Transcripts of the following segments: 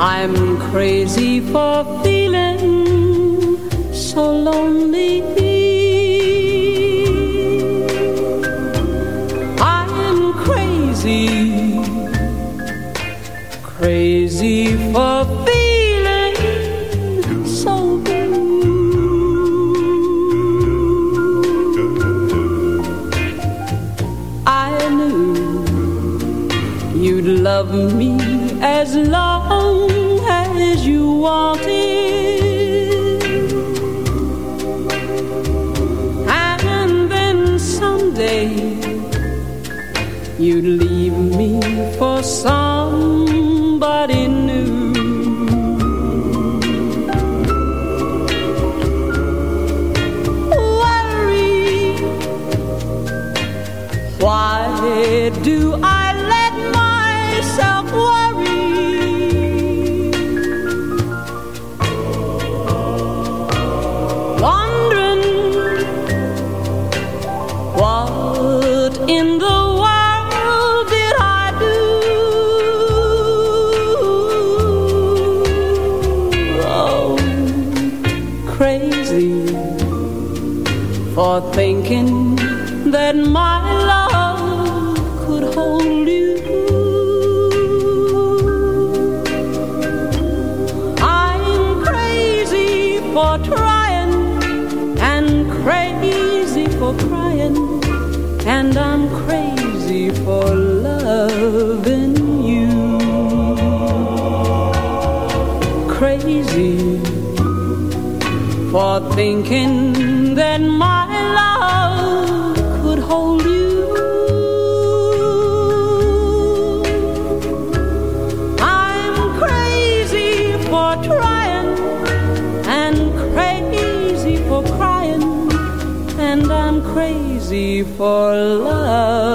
I'm crazy for feeling so lonely. I'm crazy for loving you. Crazy for thinking for love.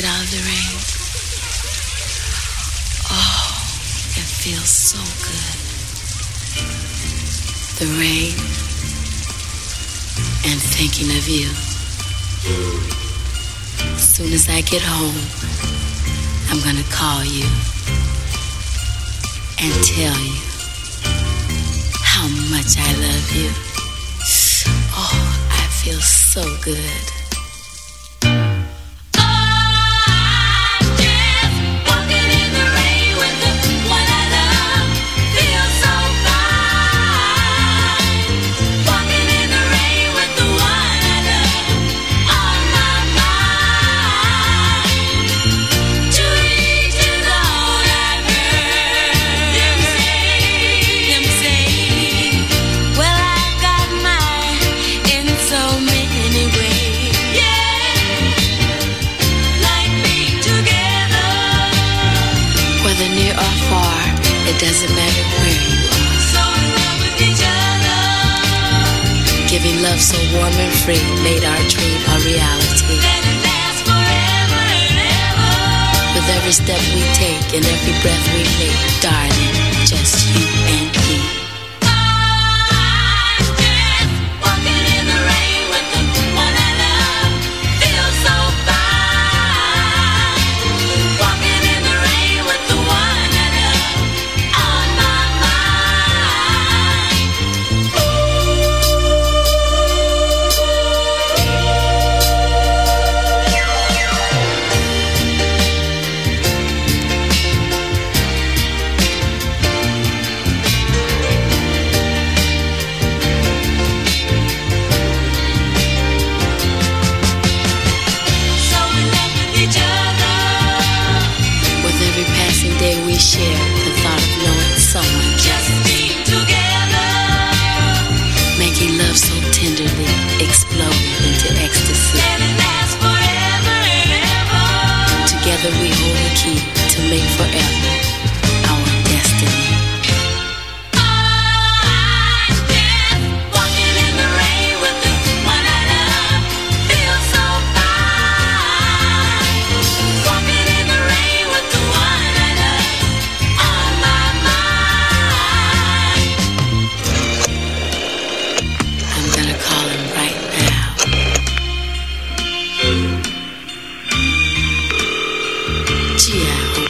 get out of the rain. Oh, it feels so good. The rain and thinking of you. As soon as I get home, I'm gonna call you and tell you how much I love you. Oh, I feel so good. free, made our dream a reality. Let it last forever and ever. With every step we take and every breath we make, darling, just you.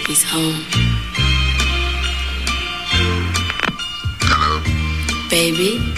He's home. Hello. Baby.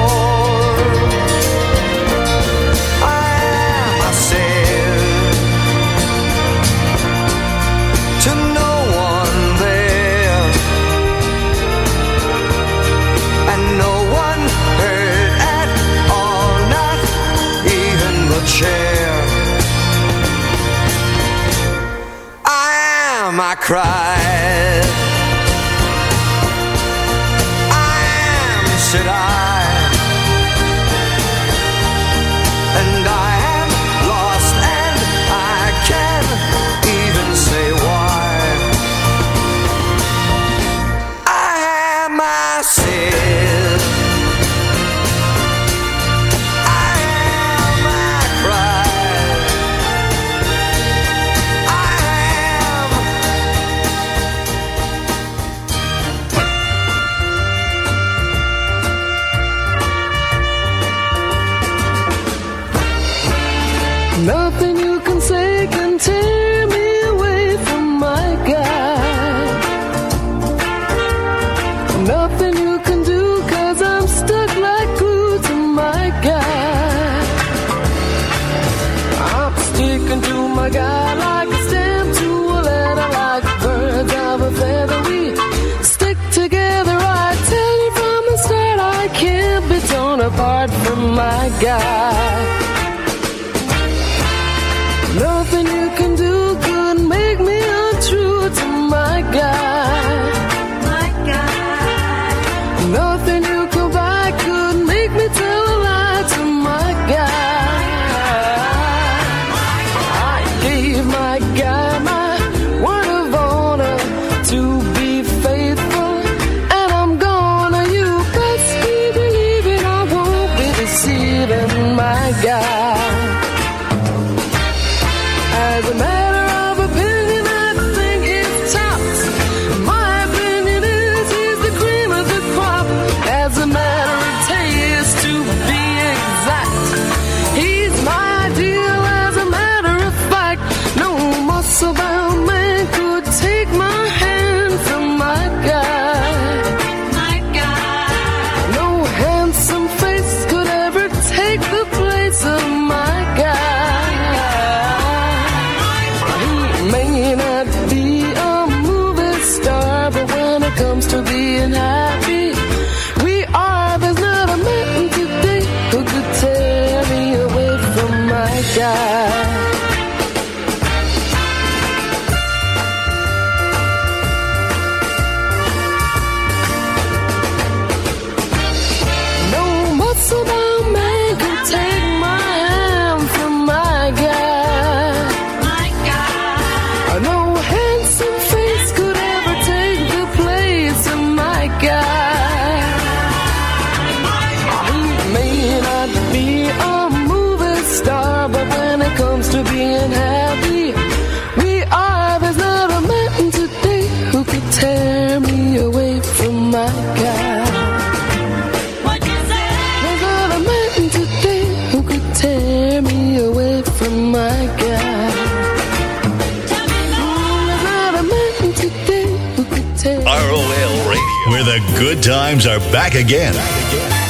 cry. Times are back again.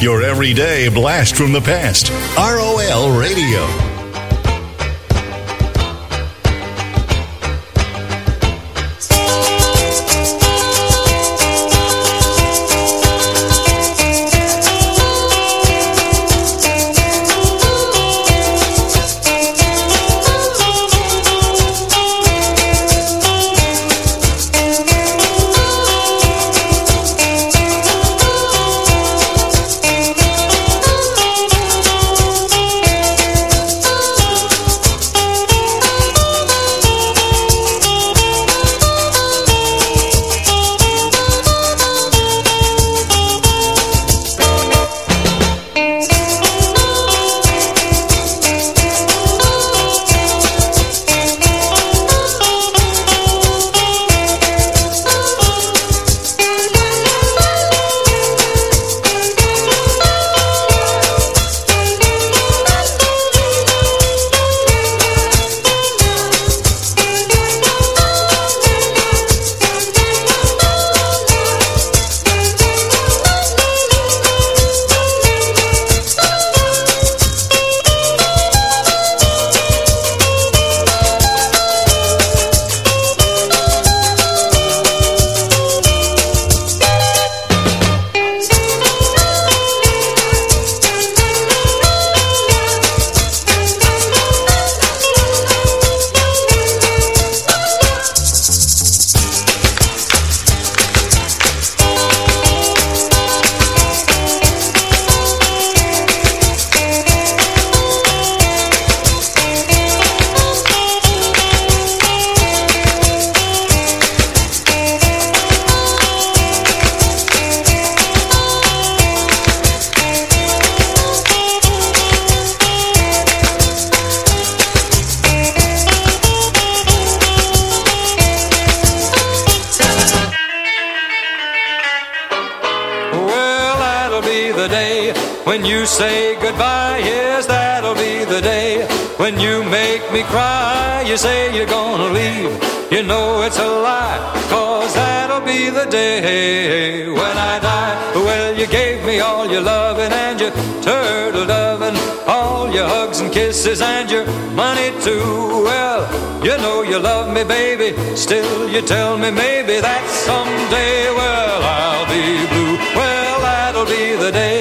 Your everyday blast from the past. ROL Radio. When you make me cry. You say you're gonna leave. You know it's a lie, cause that'll be the day when I die. Well, you gave me all your loving and your turtle doving, all your hugs and kisses and your money too. Well, you know you love me, baby. Still, you tell me maybe that someday, well, I'll be blue. Well, that'll be the day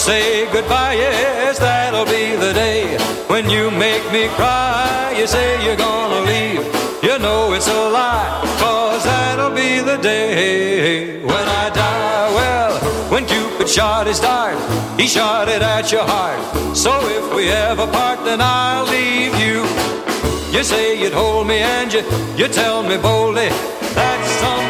Say goodbye. Yes, that'll be the day when you make me cry. You say you're gonna leave. You know it's a lie, cause that'll be the day when I die. Well, when Cupid shot his dart, he shot it at your heart. So if we ever part, then I'll leave you. You say you'd hold me and you, you tell me boldly that someday,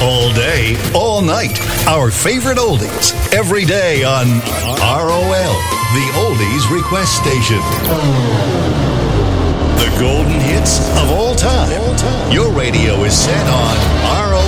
All day, all night. Our favorite oldies. Every day on ROL, the Oldies Request Station. The golden hits of all time. Your radio is set on ROL.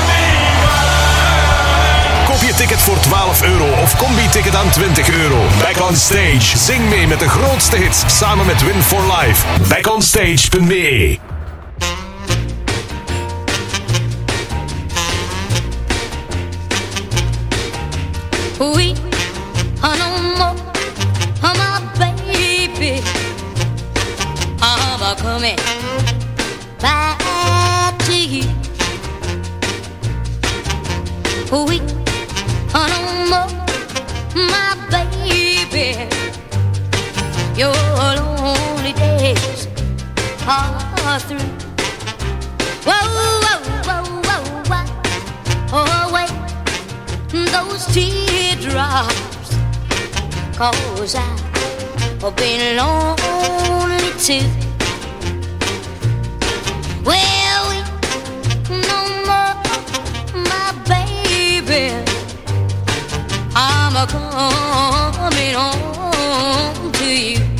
Koop je ticket voor 12 euro of combi-ticket aan 20 euro. Back on Stage. Zing mee met de grootste hits samen met Win for Life. Backonstage.be are no more, oh my baby. I'm coming back to my baby. Your lonely days are through. Whoa, whoa, whoa, whoa, whoa. Those Cause I've been lonely too I'm a coming home to you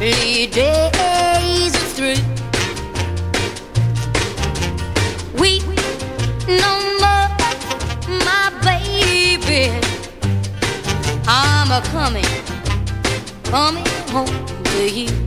lonely days are through. No more, my baby. I'm a coming, coming home to you.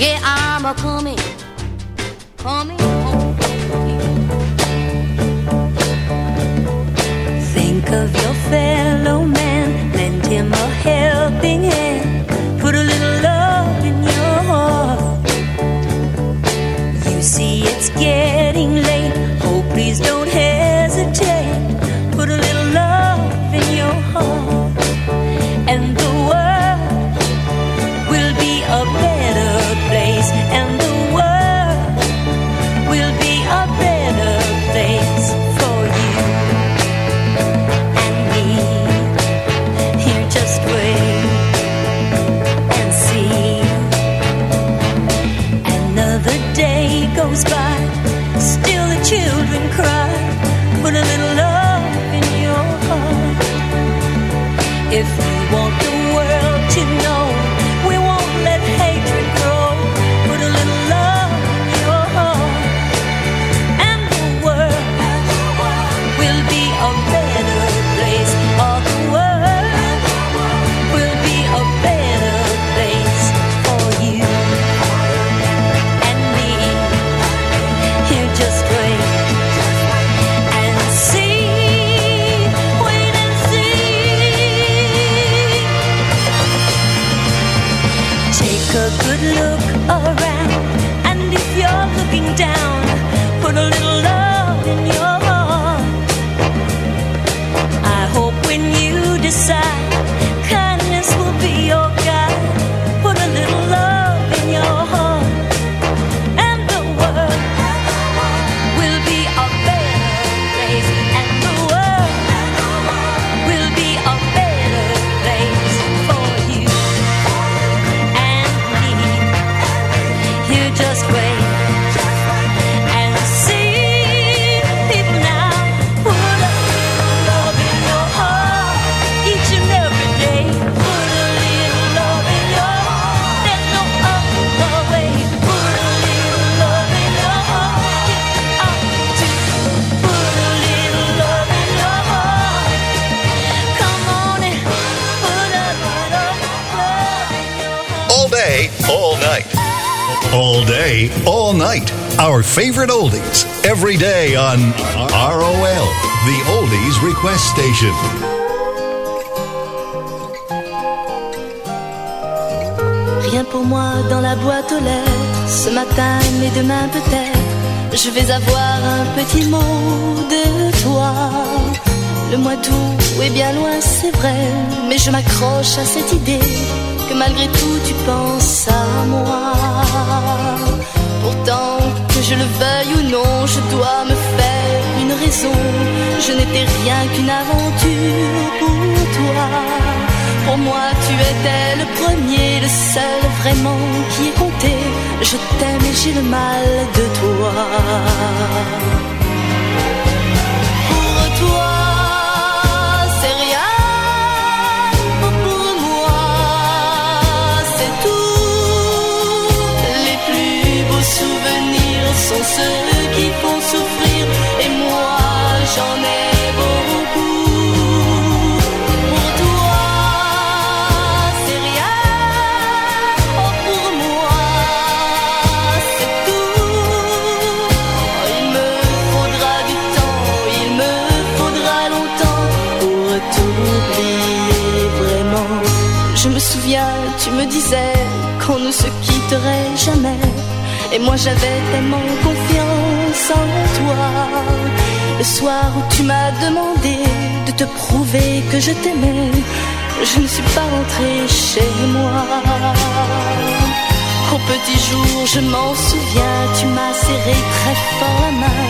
Yeah, I'm a coming, coming home. Think of your fellow man, lend him a helping hand, put a little love in your heart. You see, it's getting night. Our favorite oldies. Every day on ROL, the Oldies Request Station. Rien pour moi dans la boîte aux lettres. Ce matin, mais demain peut-être, je vais avoir un petit mot de toi. Le mois d'août est bien loin, c'est vrai, mais je m'accroche à cette idée que malgré tout tu penses à moi. Je le veuille ou non, je dois me faire une raison. Je n'étais rien qu'une aventure pour toi. Pour moi, tu étais le premier, le seul vraiment qui ait compté. Je t'aime et j'ai le mal de toi. Sont ceux qui font souffrir. Et moi, j'en ai beaucoup. Pour toi, c'est rien. Oh, pour moi, c'est tout. Il me faudra du temps, il me faudra longtemps pour t'oublier vraiment. Je me souviens, tu me disais qu'on ne se quitterait jamais. Et moi j'avais tellement confiance en toi. Le soir où tu m'as demandé de te prouver que je t'aimais, je ne suis pas rentrée chez moi. Au petit jour, je m'en souviens, tu m'as serré très fort la main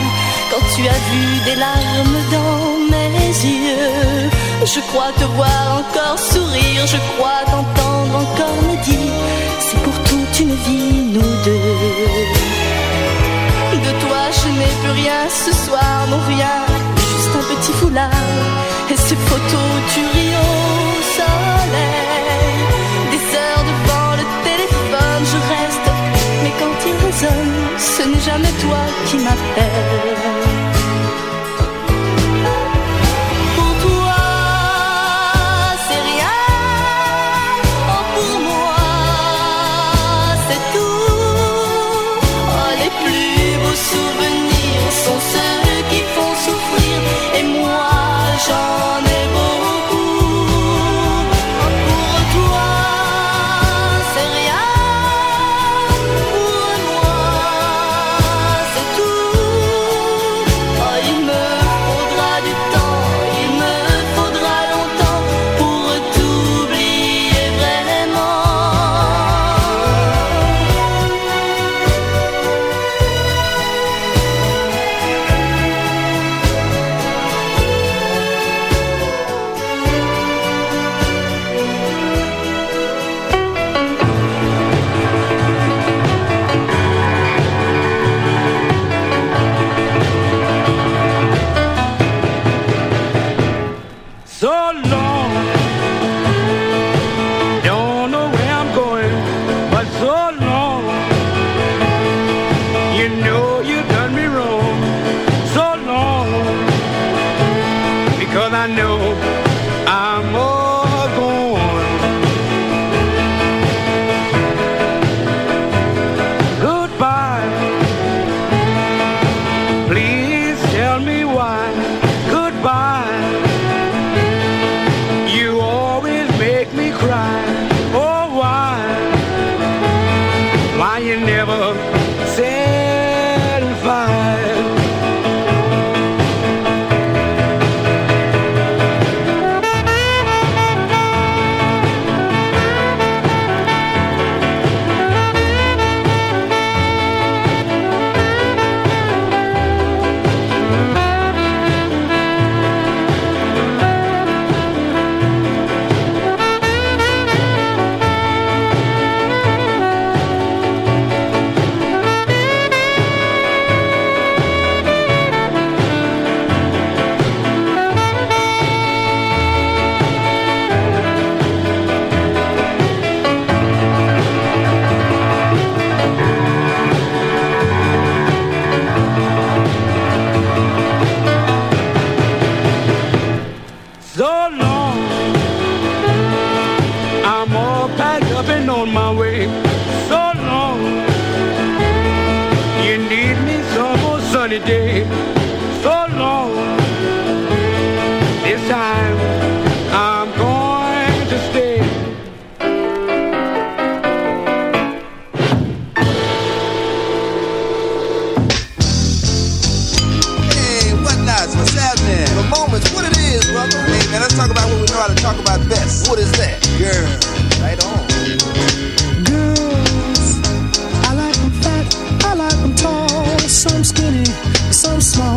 quand tu as vu des larmes dans mes yeux. Je crois te voir encore sourire, je crois t'entendre encore me dire, c'est pour toute une vie, nous deux. De toi, je n'ai plus rien ce soir, non rien, juste un petit foulard et ces photos du au soleil. Des heures devant le téléphone, je reste, mais quand il résonne, ce n'est jamais toi qui m'appelle sont ceux qui font souffrir et moi j'en ai solo. talk about best. What is that? Girl, right on. Girls, I like them fat, I like them tall, some skinny, some small.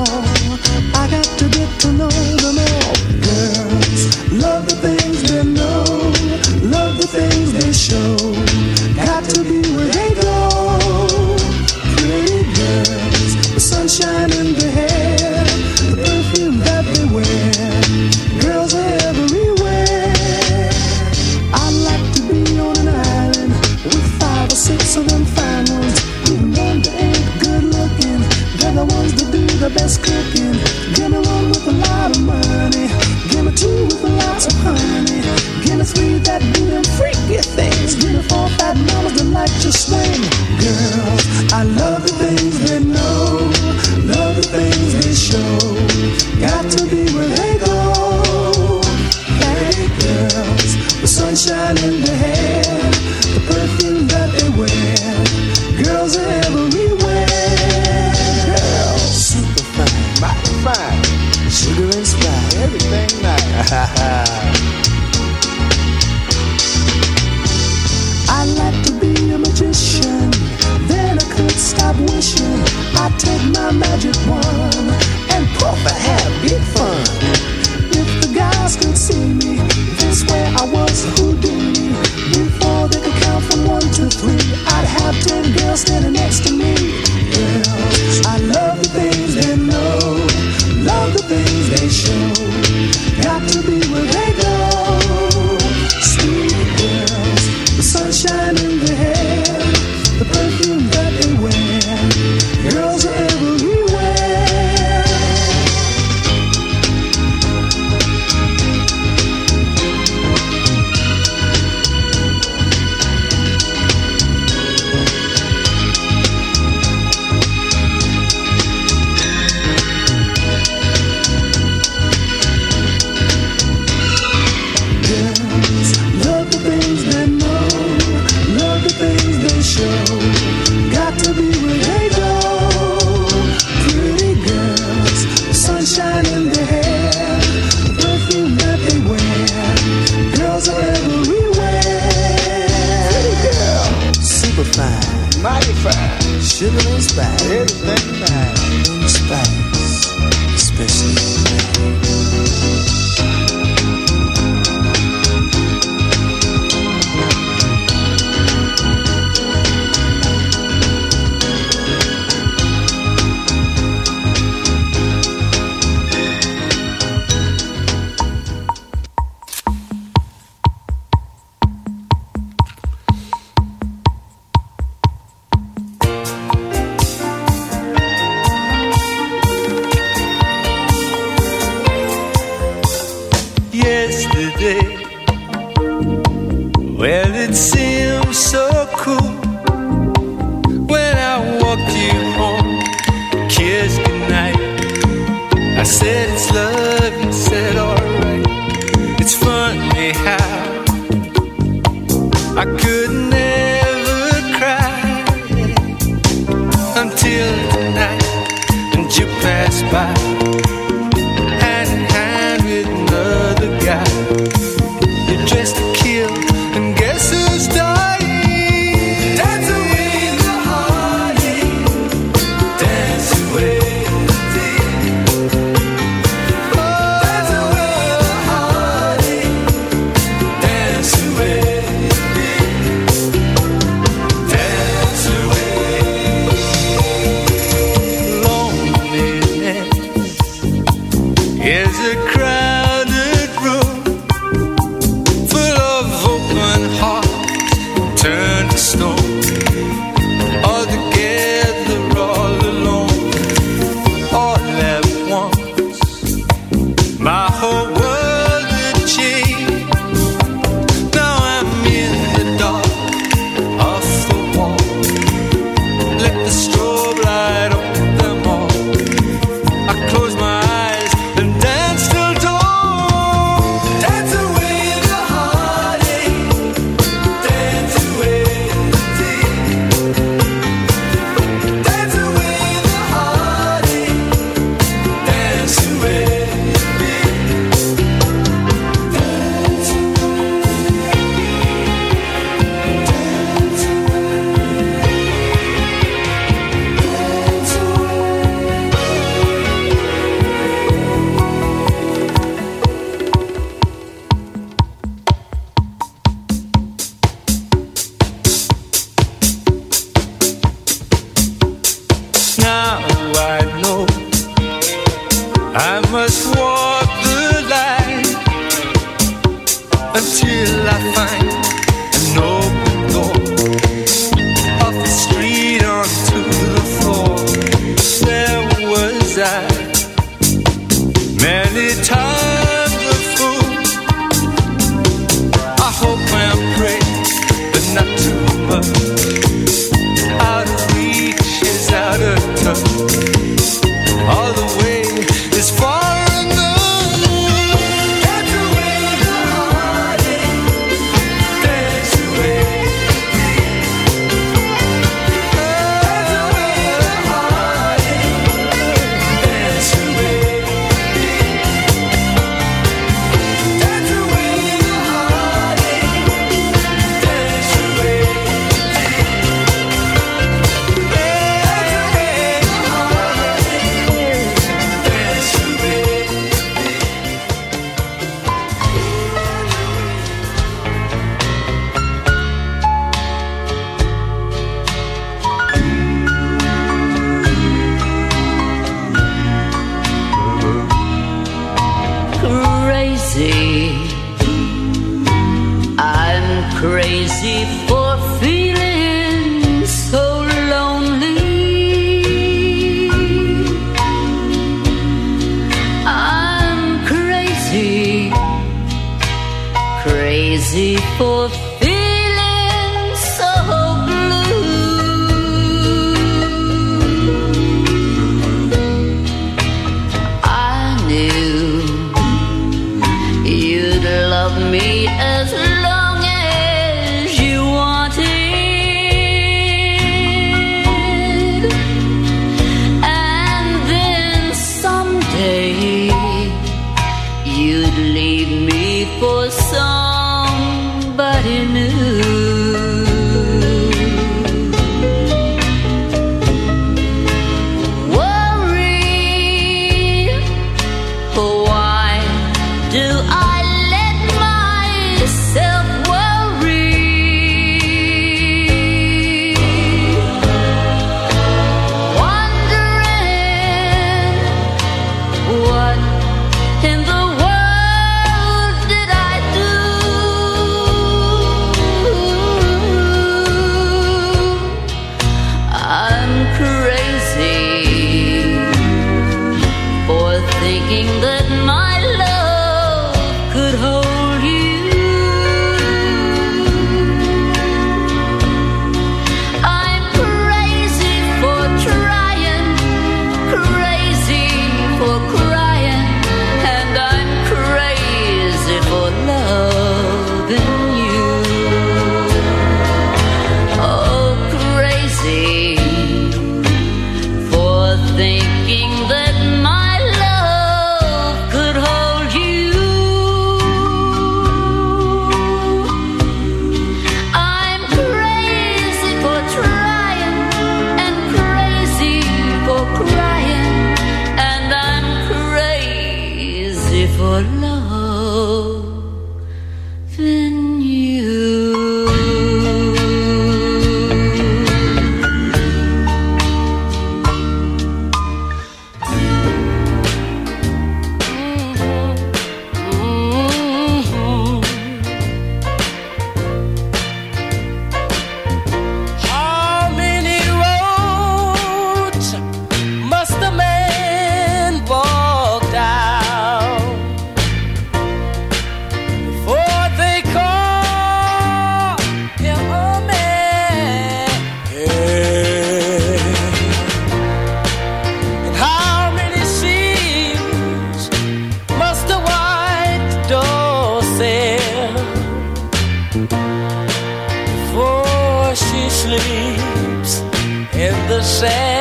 say.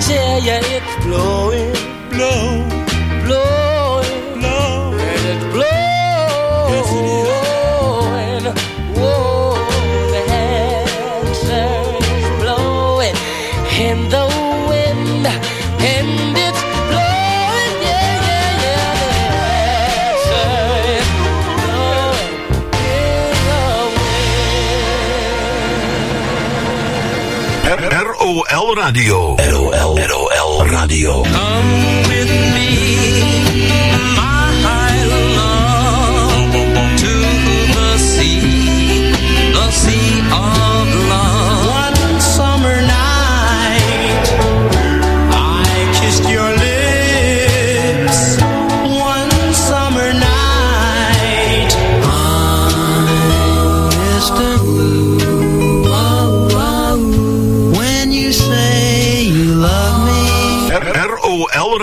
chair, yeah, it's blowing, blowing. Radio. LOL, LOL Radio. Um.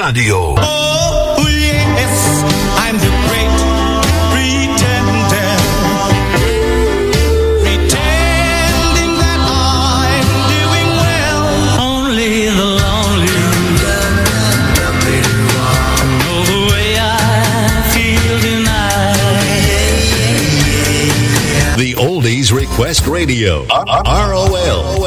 Radio. Oh, yes, I'm the great pretender. Pretending that I'm doing well. Only the lonely know the way I feel tonight. The Oldies Request Radio. R-O-L.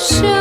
Sư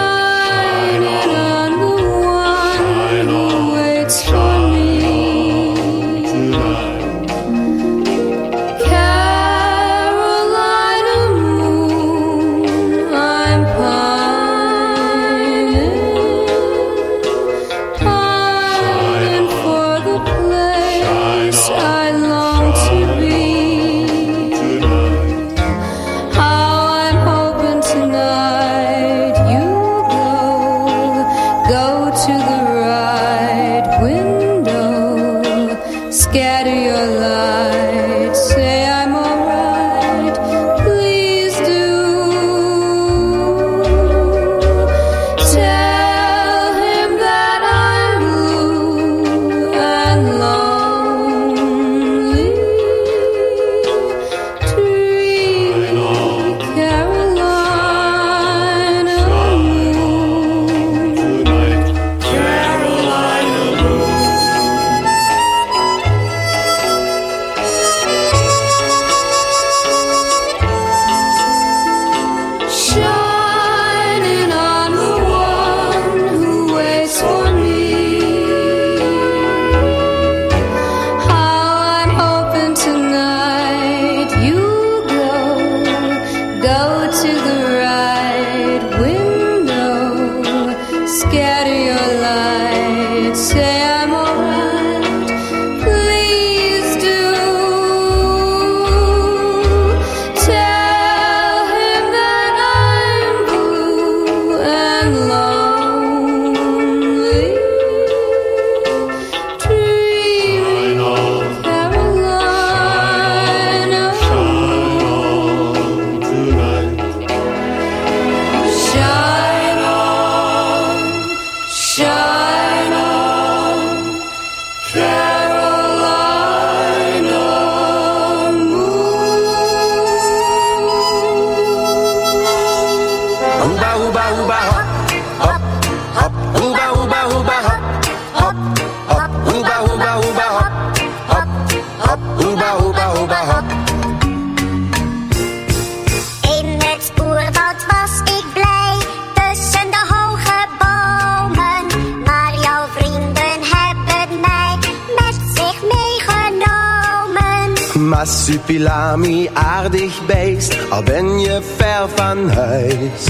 Massupilami, aardig beest, al ben je ver van huis.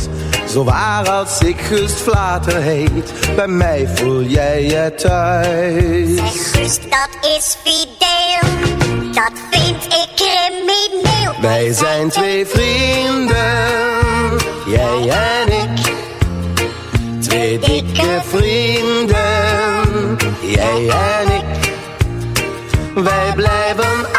Zo waar als ik Gust Vlater heet, bij mij voel jij je thuis. Zeg Guus, dat is fideel. Dat vind ik crimineel. Wij zijn twee vrienden, jij en ik. Twee dikke vrienden, jij en ik. Wij blijven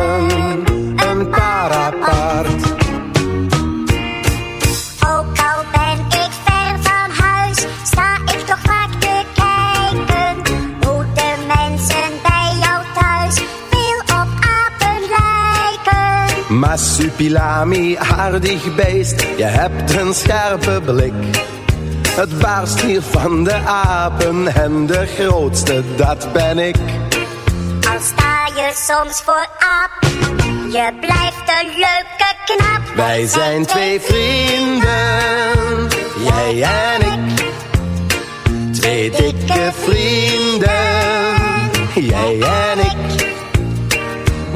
Massupilami, aardig beest, je hebt een scherpe blik. Het baarst hier van de apen en de grootste, dat ben ik. Al sta je soms voor aap, je blijft een leuke knap. Wij zijn twee vrienden, jij en ik. Twee dikke vrienden, jij en ik.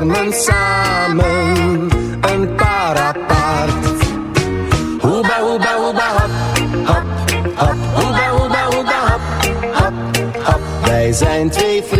vormen samen een apart. Hoeba, hoeba, hoeba, hop, hop, hop, hoeba, hoeba, hoeba, hop, hop, hop. Wij zijn twee vrienden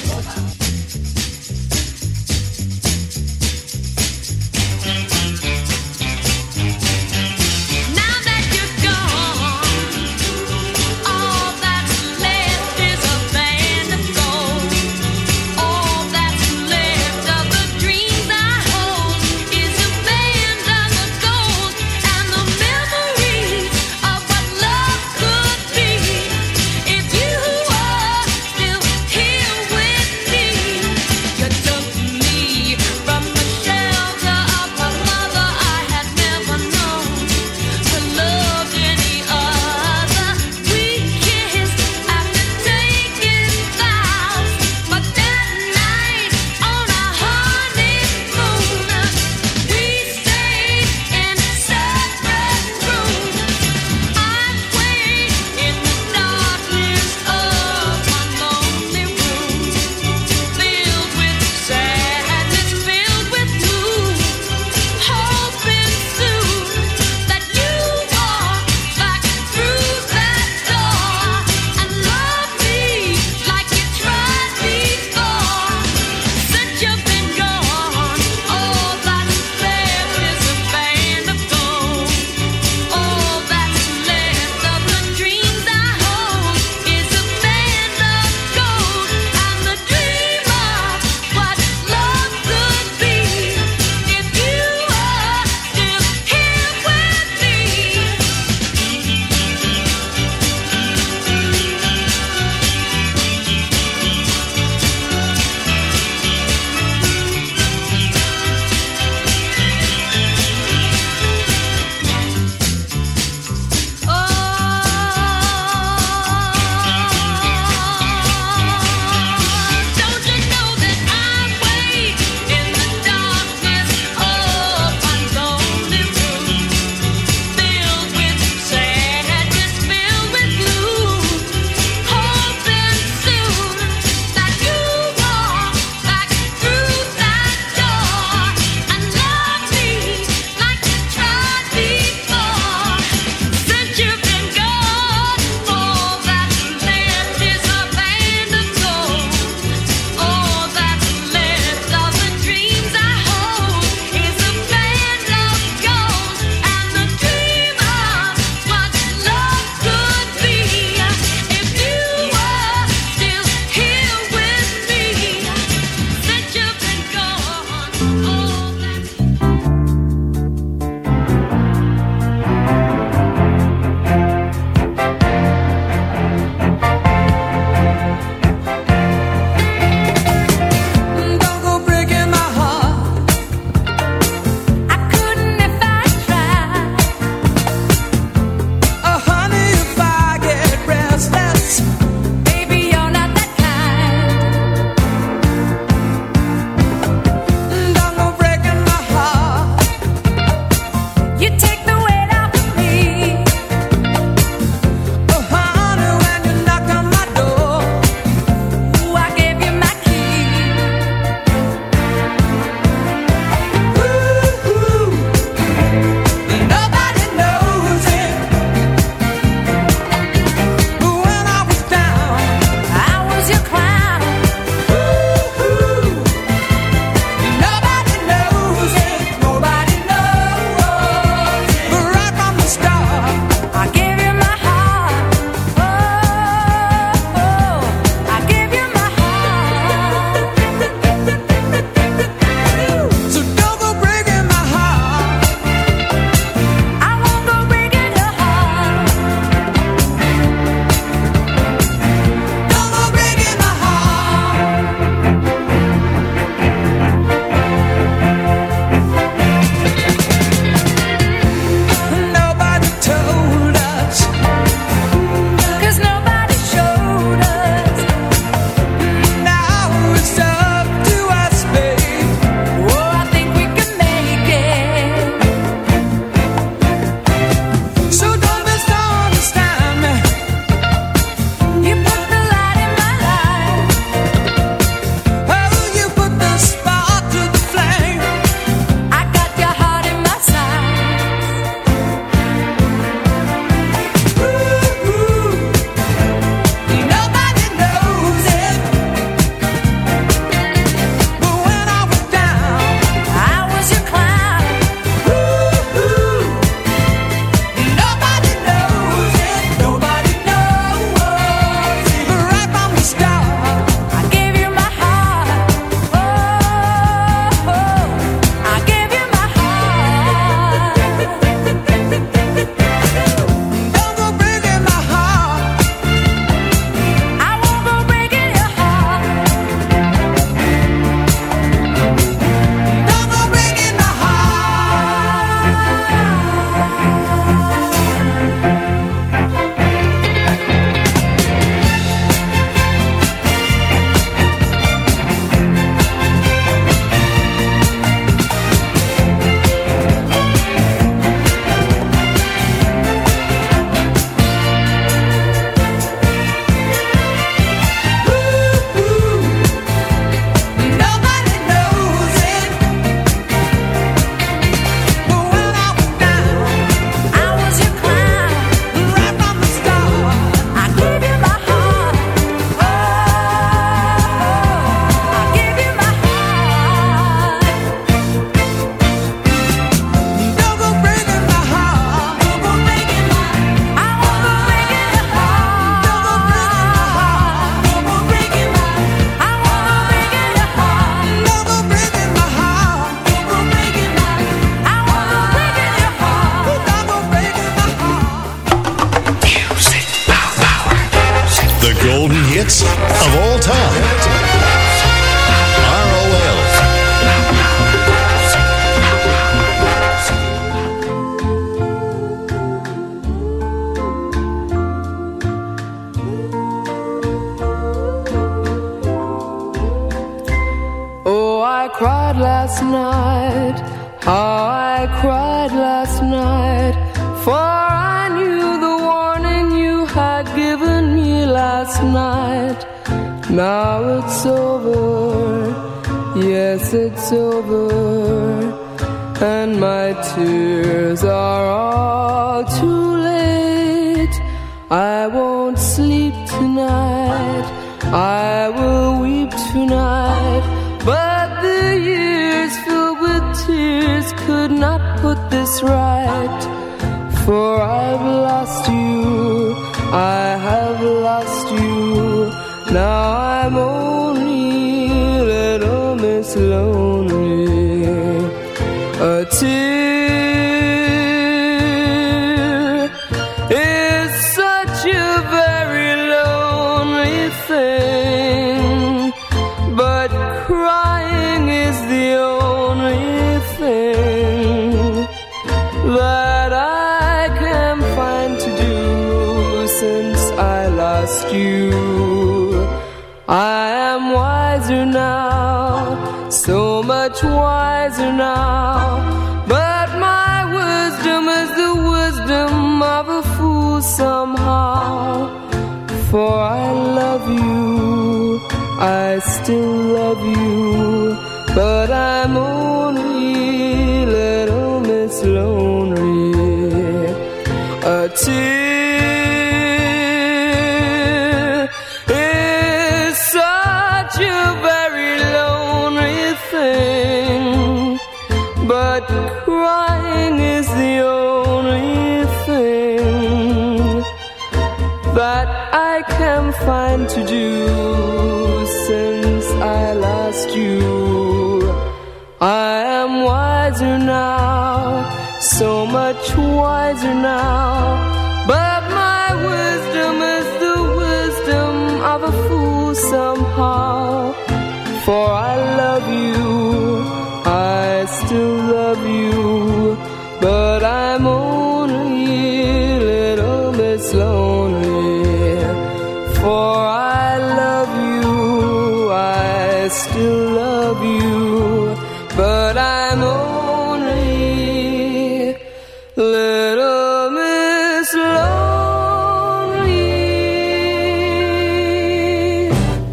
this lonely. A tear still love you. much wiser now.